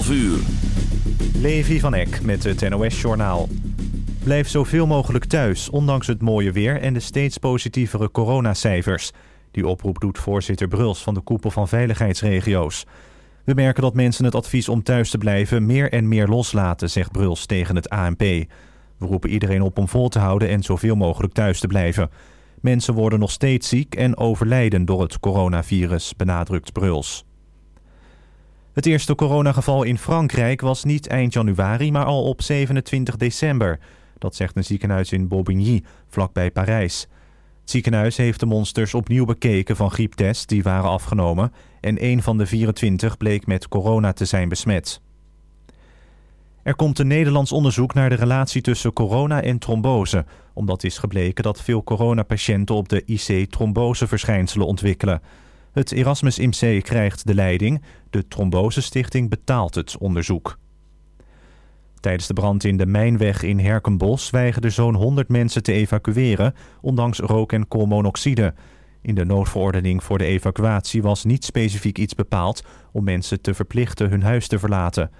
11 uur. Levi van Eck met het NOS-journaal. Blijf zoveel mogelijk thuis, ondanks het mooie weer en de steeds positievere coronacijfers. Die oproep doet voorzitter Bruls van de koepel van veiligheidsregio's. We merken dat mensen het advies om thuis te blijven meer en meer loslaten, zegt Bruls tegen het ANP. We roepen iedereen op om vol te houden en zoveel mogelijk thuis te blijven. Mensen worden nog steeds ziek en overlijden door het coronavirus, benadrukt Bruls. Het eerste coronageval in Frankrijk was niet eind januari, maar al op 27 december. Dat zegt een ziekenhuis in Bobigny, vlakbij Parijs. Het ziekenhuis heeft de monsters opnieuw bekeken van grieptests die waren afgenomen... en een van de 24 bleek met corona te zijn besmet. Er komt een Nederlands onderzoek naar de relatie tussen corona en trombose... omdat is gebleken dat veel coronapatiënten op de IC tromboseverschijnselen ontwikkelen... Het Erasmus MC krijgt de leiding. De Trombosestichting betaalt het onderzoek. Tijdens de brand in de Mijnweg in Herkenbos weigerden zo'n 100 mensen te evacueren, ondanks rook- en koolmonoxide. In de noodverordening voor de evacuatie was niet specifiek iets bepaald om mensen te verplichten hun huis te verlaten.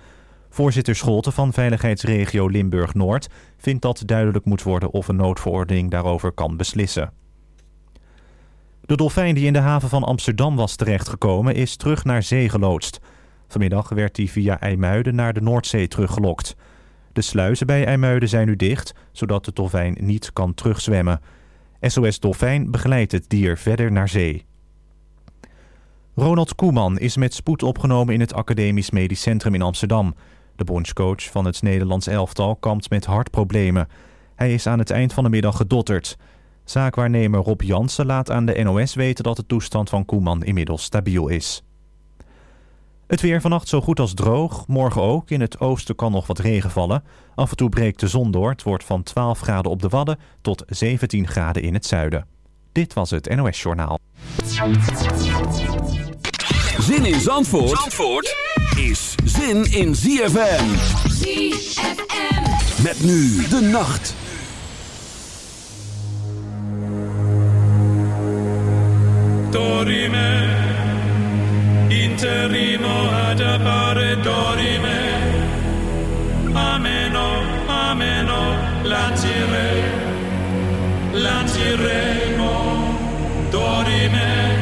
Voorzitter Scholten van Veiligheidsregio Limburg-Noord vindt dat duidelijk moet worden of een noodverordening daarover kan beslissen. De dolfijn die in de haven van Amsterdam was terechtgekomen is terug naar zee geloodst. Vanmiddag werd hij via IJmuiden naar de Noordzee teruggelokt. De sluizen bij IJmuiden zijn nu dicht, zodat de dolfijn niet kan terugzwemmen. SOS Dolfijn begeleidt het dier verder naar zee. Ronald Koeman is met spoed opgenomen in het Academisch Medisch Centrum in Amsterdam. De bondscoach van het Nederlands elftal kampt met hartproblemen. Hij is aan het eind van de middag gedotterd. Zaakwaarnemer Rob Jansen laat aan de NOS weten dat de toestand van Koeman inmiddels stabiel is. Het weer vannacht zo goed als droog. Morgen ook. In het oosten kan nog wat regen vallen. Af en toe breekt de zon door. Het wordt van 12 graden op de Wadden tot 17 graden in het zuiden. Dit was het NOS Journaal. Zin in Zandvoort, Zandvoort is zin in ZFM. ZFM. Met nu de nacht. Dorime interimo ad appare dorime. Ameno ameno lancire lanciremo dorime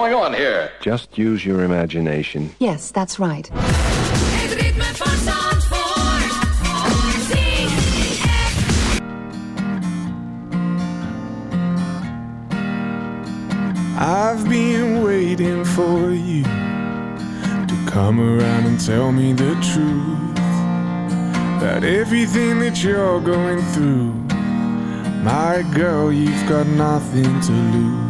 going on here. Just use your imagination. Yes, that's right. Het ritme van Zandvoort. I've been waiting for you to come around and tell me the truth about everything that you're going through. My girl, you've got nothing to lose.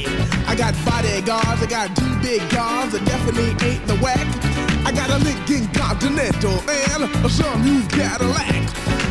I got bodyguards, I got two big guns that definitely ain't the whack. I got a Lincoln Continental and a sunroof Cadillac.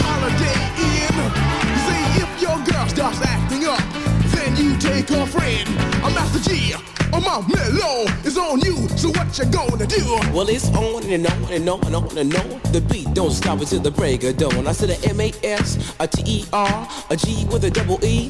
starts acting up, then you take her friend. I'm Master Gee. Oh my mellow is on you, so what you gonna do? Well, it's on and on and on and on and on. The beat don't stop until the break of dawn. I said a M-A-S, a T-E-R, a G with a double E.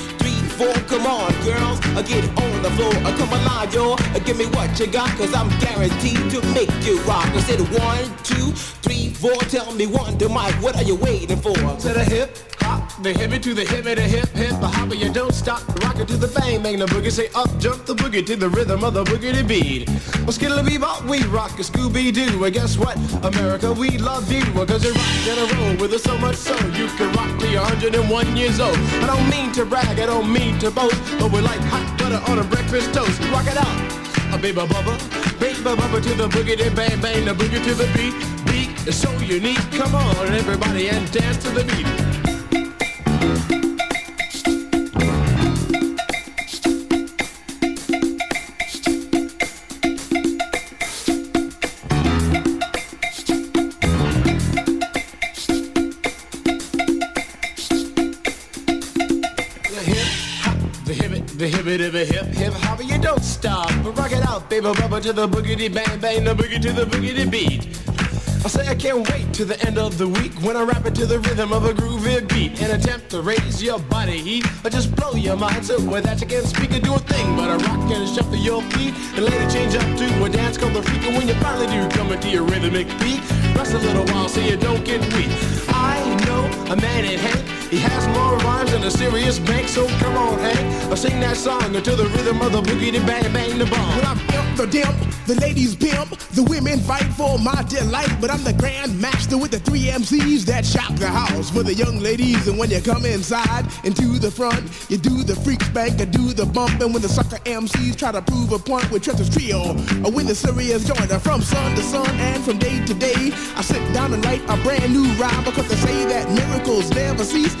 Come on, girls, uh, get on the floor. Uh, come alive, yo. Uh, give me what you got, cause I'm guaranteed to make you rock. I said one, two, three, four. Tell me one, to Mike, what are you waiting for? To the hip hop, the hippie to the hippie, the hip hip, the hopper, you don't stop. Rock it to the bang bang, the boogie say up, jump the boogie to the rhythm of the boogie beat. Well, skittle bebop, we rock a Scooby Doo. And guess what? America, we love you. Cause you rock and a roll with us so much so you can rock till you're 101 years old. I don't mean to brag, I don't mean to boast, but we're like hot butter on a breakfast toast. Rock it out. A baby bubba, baby bubba to the boogie, then bang bang, the boogie to the beat. Beat is so unique. Come on, everybody, and dance to the beat. It, the hip it, the hip hip hop, you don't stop. But rock it out, baby, bubba to the boogity bang bang, the boogie to the boogity beat. I say I can't wait to the end of the week when I rap it to the rhythm of a groovy beat and attempt to raise your body heat or just blow your mind so with that you can't speak or do a thing but a rock and shuffle your feet and later change up to a dance called the freak and when you finally do come into your rhythmic beat rest a little while so you don't get weak. I know a man in Hank he has more rhymes than a serious bank, so come on, Hank. I'll sing that song until the rhythm of the boogie, the bang, bang, the bomb. Well, I'm imp, the dimp, the ladies pimp, the women fight for my delight, but I'm the grand master with the three MCs that shock the house for the young ladies. And when you come inside and to the front, you do the freak spank, and do the bump, and when the sucker MCs try to prove a point with Trent's trio, I win the serious joiner from sun to sun and from day to day, I sit down and write a brand new rhyme because they say that miracles never cease.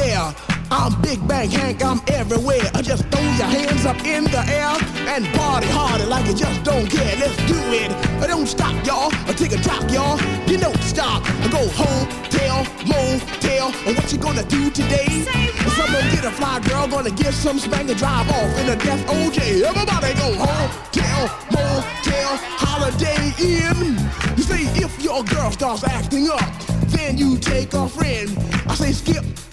I'm Big Bank Hank, I'm everywhere. I just throw your hands up in the air and party harder like you just don't care. Let's do it. I don't stop, y'all. I take a drop, y'all. You don't stop. I go home, tell, motel. And what you gonna do today? Someone get a fly girl, gonna get some spank and drive off in a death OJ. Everybody go home, tell, motel, holiday in. You say if your girl starts acting up, then you take a friend. I say skip,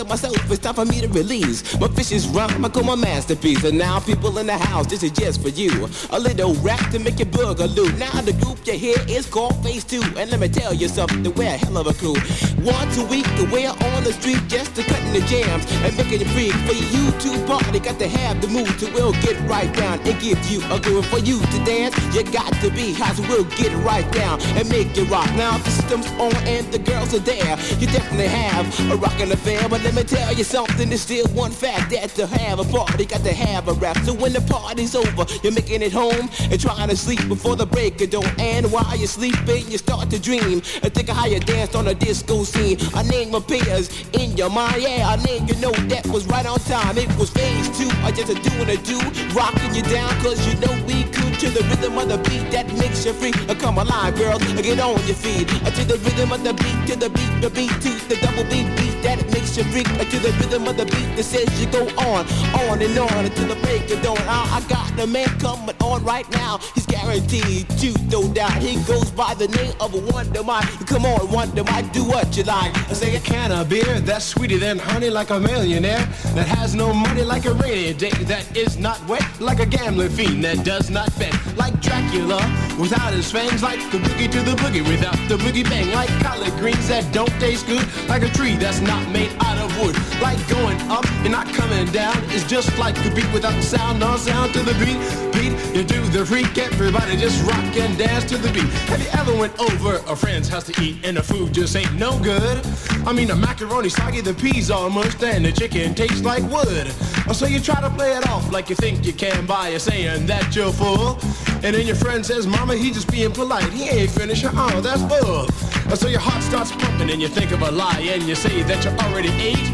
to myself, it's time for me to release my fishes rhyme. I call my masterpiece. And now people in the house, this is just for you. A little rap to make your boogaloo. Now the group you hear is called Phase 2. And let me tell you something, we're a hell of a crew. Once a week, we're on the street just to cutting the jams and making it free. For you to party, got to have the mood to will get right down and give you a groove. For you to dance, you got to be hot, so we'll get right down and make it rock. Now the system's on and the girls are there. You definitely have a rockin' affair, but let me tell you something. There's still one fact that to have a party, got to have a rap. So when the party's over, you're making it home and trying to sleep before the break of dawn. And while you're sleeping, you start to dream and think of how you danced on a disco scene. A name appears in your mind, yeah, a name you know that was right on time. It was phase two, I just a doing a do, rocking you down, cause you know we could to the rhythm of the beat that makes you free. Uh, Come alive, girls, get on your feet. To the rhythm of the beat, to the beat, the beat, to the double beat beat that makes you freak. To the rhythm of the beat that says you go on, on and on until the break of dawn. I, I got the man coming on right now. He's guaranteed to no doubt. He goes by the name of a Wonder Mike. Come on, Wonder Mike, do what you like. I say a can of beer that's sweeter than honey like a millionaire that has no money like a rainy day that is not wet like a gambling fiend that does not bet like Dracula without his fangs like the boogie to the boogie without the boogie bang like collard greens that don't taste good like a tree that's not made out of wood. Like going up and not coming down. Is just like the beat without the sound. No sound to the beat beat. You do the freak everybody just rock and dance to the beat. Have you ever went over a friend's house to eat and the food just ain't no good? I mean the macaroni soggy the peas mushed and the chicken tastes like wood. So you try to play it off like you think you can by saying that you're full. And then your friend says mama he just being polite. He ain't finished. Oh that's bull so your heart starts pumping and you think of a lie and you say that you already ate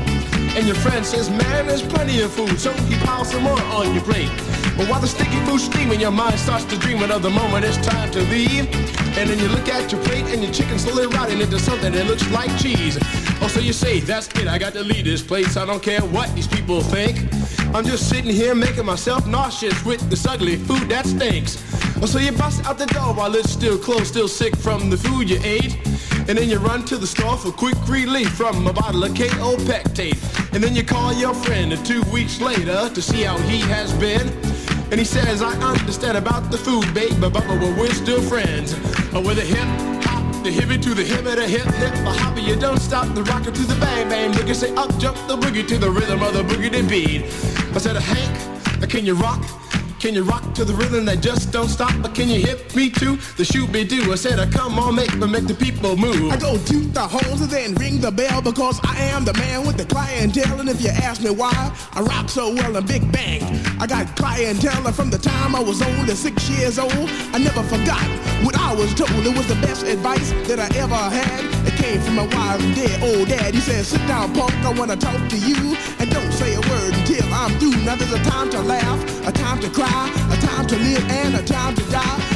and your friend says, man, there's plenty of food, so he piles some more on your plate. But while the sticky food's steaming, your mind starts to dreaming of the moment it's time to leave. And then you look at your plate and your chicken slowly rotting into something that looks like cheese. Oh, so you say, that's it, I got to leave this place. I don't care what these people think. I'm just sitting here making myself nauseous with this ugly food that stinks. Oh, so you bust out the door while it's still closed, still sick from the food you ate. And then you run to the store for quick relief from a bottle of Kaopectate. And then you call your friend two weeks later to see how he has been. And he says, I understand about the food, babe, but, but we're still friends. Uh, with a hip hop, the hippie to the hip the hip hip, a hopper, you don't stop the rocker to the bang bang. Boogie say up jump the boogie to the rhythm of the boogie to beat. I said, Hank, can you rock? Can you rock to the rhythm that just don't stop? But can you hit me to the shoot be do? I said, uh, come on, make me make the people move. I go toot the horns and then ring the bell because I am the man with the clientele. And if you ask me why I rock so well in Big Bang, I got clientele from the time I was only six years old. I never forgot what I was told. It was the best advice that I ever had. It came from my and dead old dad. He said, sit down, punk, I want to talk to you. And don't say a I'm through. Now there's a time to laugh, a time to cry, a time to live, and a time to die.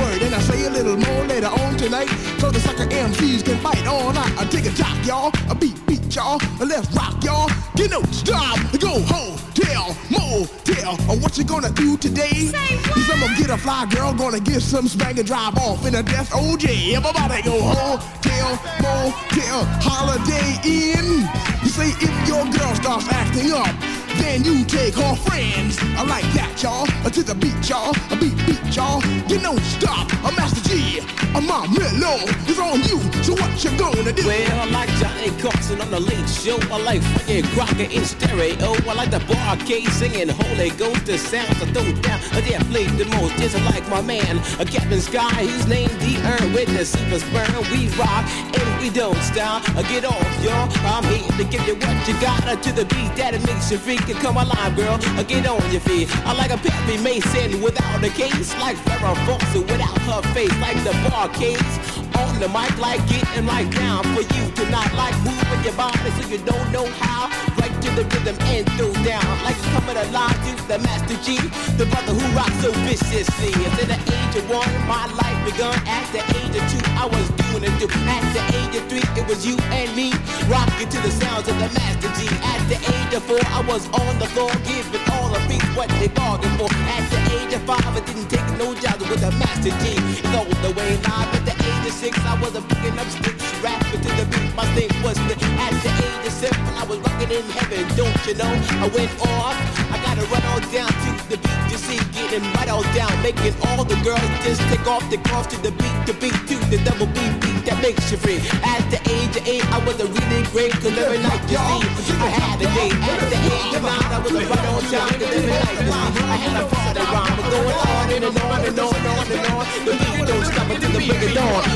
word, and I say a little more later on tonight, so the sucker MCs can fight all night. I take a jock, y'all, a beat, beat, y'all, let's rock, y'all. Get no stop, go home, tell, motel, or what you gonna do today? Say what? Cause I'm gonna get a fly girl, gonna get some spank and drive off in a death oh, OJ. Everybody go home, tell, motel, holiday inn. You say if your girl starts acting up, then you take her friends. I like that, y'all. To the beat, y'all. A beat, beat, y'all. You don't stop. A Master Gee. A Mom Mellow is on you. So what you gonna do? Well, I like Johnny Carson on the late show. I like Frankie Crocker in stereo. I like the Bar-Kays singing Holy Ghost. The sounds I throw down. I dare play the most. Just like my man, a Captain Sky. He's named the Earn with the super sperm. We rock and we don't stop. Uh, Get off, y'all. I'm here to give you what you got. Uh, To the beat that it makes you freak. Can come alive, girl. Uh, Get on your feet. I like a Perry Mason without a case. Like Farrah Fawcett without her face. Like the bar barcades on the mic. Like getting right down for you to not like moving your body so you don't know how. Right to the rhythm and throw down. Like coming alive to the Master Gee. The brother who rocks so viciously. At the age of one, my life begun. At the age of two, I was doing it too. At the age of three, it was you and me. Rocking to the sounds of the Master Gee. At the age of four, I was on the floor giving all the beats what they bargained for. At the age of five, I didn't take no jobs with the Master Gee. It's all the way live. At the age of six, I was a picking up sticks, rapping to the beat. My thing was the at the age of seven, I was rocking in heaven. Don't you know? I went off. I gotta run all down to the beat to see, getting right all down, making all the girls just take off the cross to the beat, the beat to the double beat beat that makes you free. At the age of eight, I was a really great, cause every night you see, I had a date. At the age of nine, I was a right on time, cause every night you see, I had a party rhyme. We're going on and on and on and on and on. The beat don't stop until the break of dawn.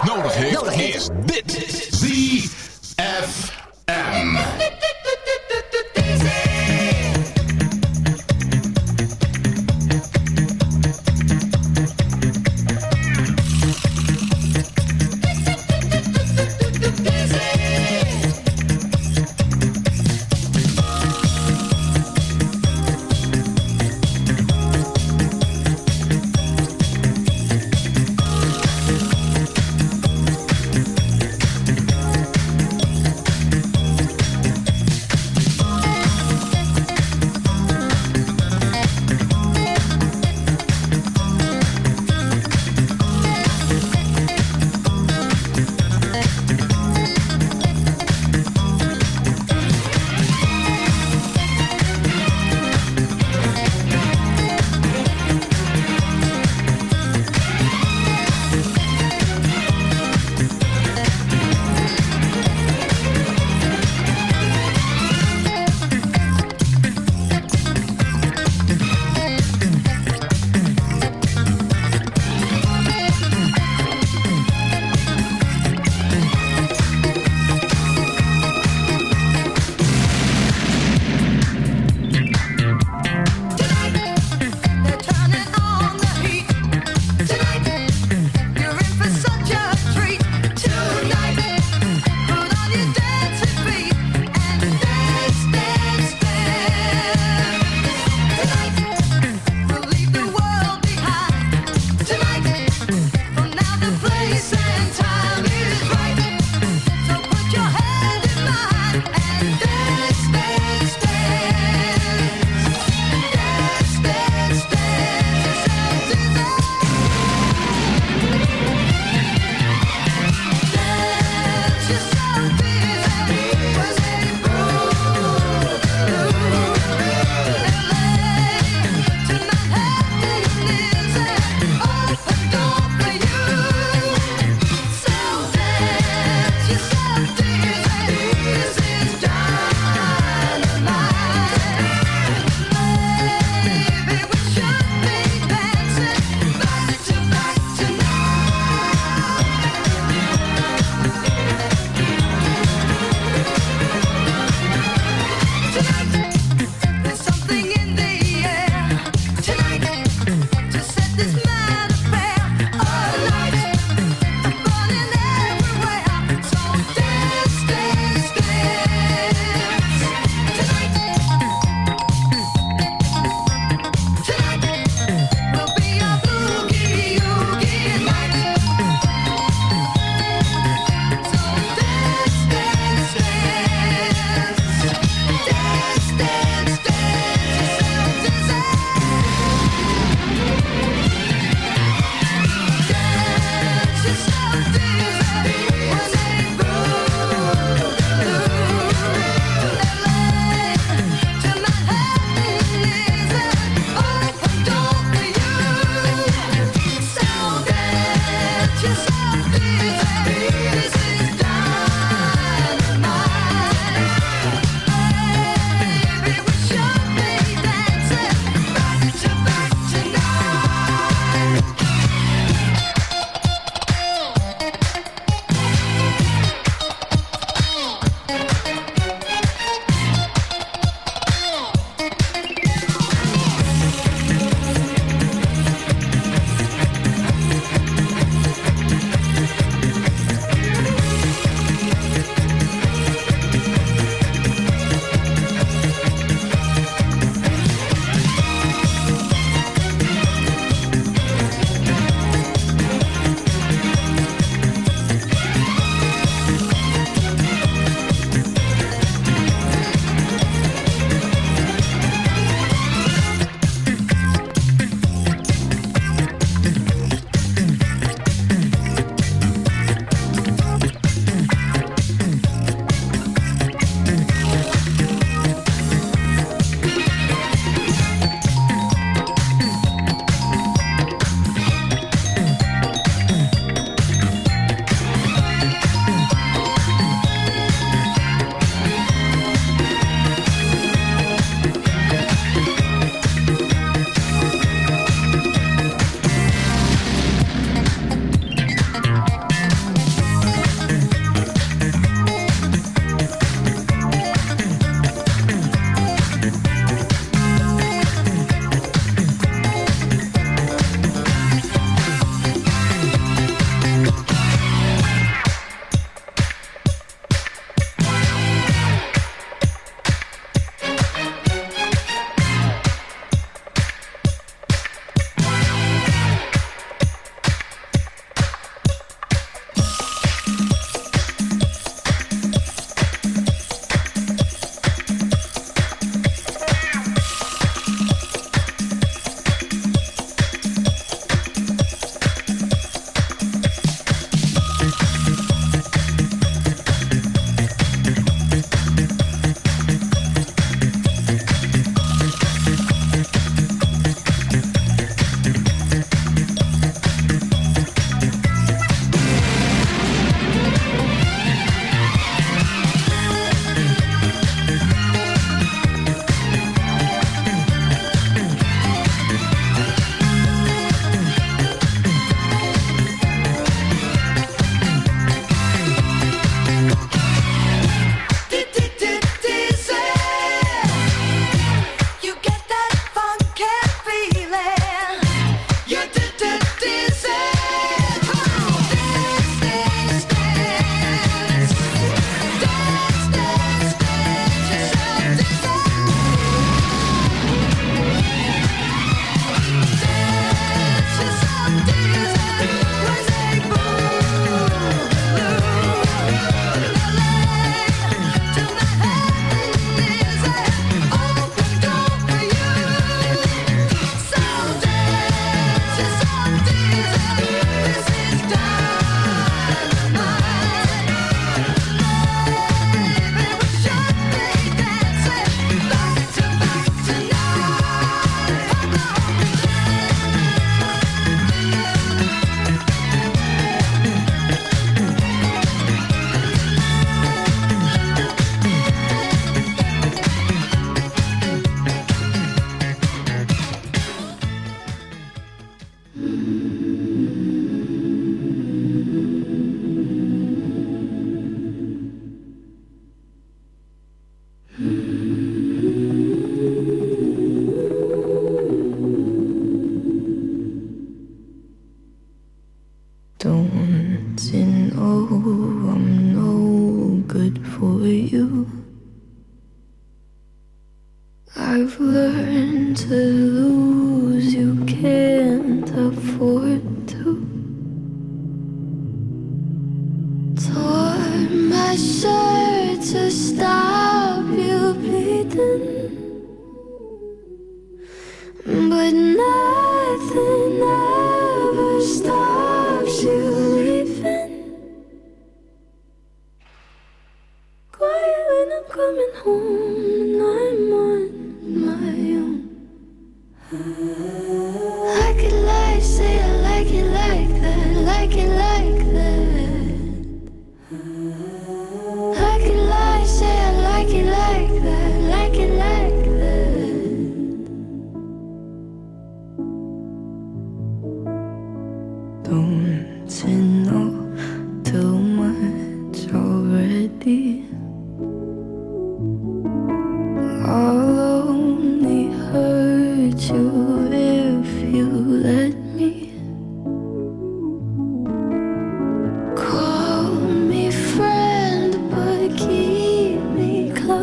Nodig heeft, is dit.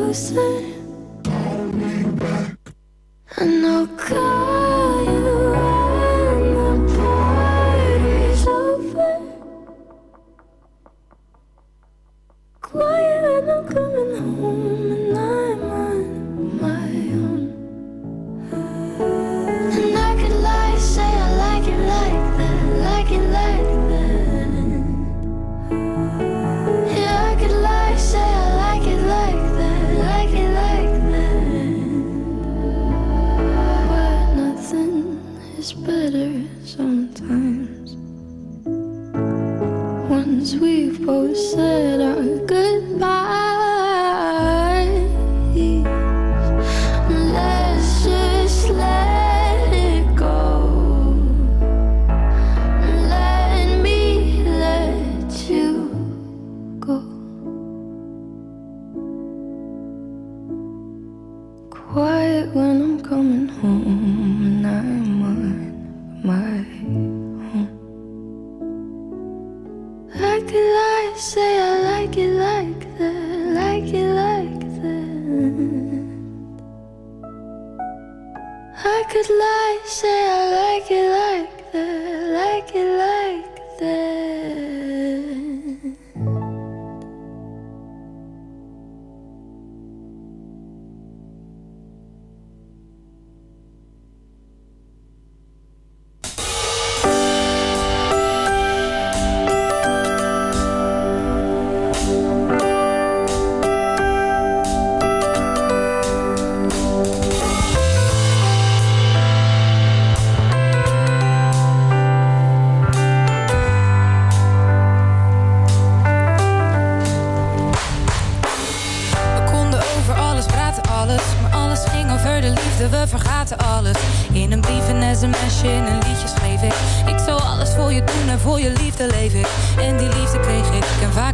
Me closer. And I'll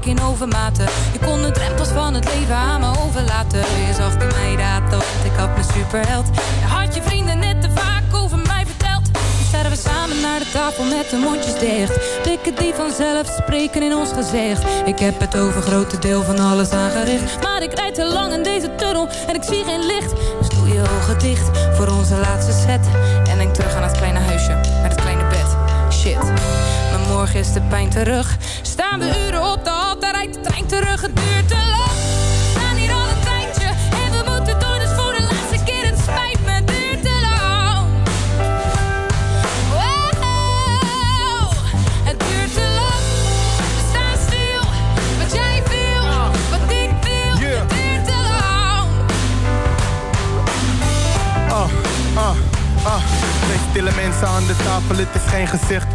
in overmaten. Je kon de drempels van het leven aan me overlaten. Je zag in mij dat, want ik had mijn superheld. Je had je vrienden net te vaak over mij verteld. Nu staan we samen naar de tafel met de mondjes dicht. Blikken die vanzelf spreken in ons gezicht. Ik heb het over grote deel van alles aangericht. Maar ik rijd te lang in deze tunnel en ik zie geen licht. Dus doe je ogen dicht voor onze laatste set. En denk terug aan het kleine huisje met het kleine bed. Shit, maar morgen is de pijn terug. Staan we trein terug. Het duurt te lang. We staan hier al een tijdje en we moeten door. Dus voor de laatste keer, het spijt me, het duurt te lang. Wow, het duurt te lang. We staan stil, wat jij wil, wat ik wil. Het duurt te lang. Ah, ah, ah. Twee stille mensen aan de tafel, het is geen gezicht.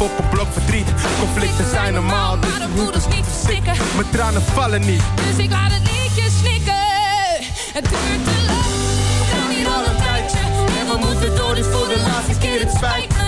op een blok verdriet. Conflicten zijn normaal, dus Maar de moeders niet verstikken. mijn tranen vallen niet. Dus ik laat het liedje snikken. Het duurt te lang. We staan hier al een tijdje. En we moeten door, dus voor de laatste keer het spijt me.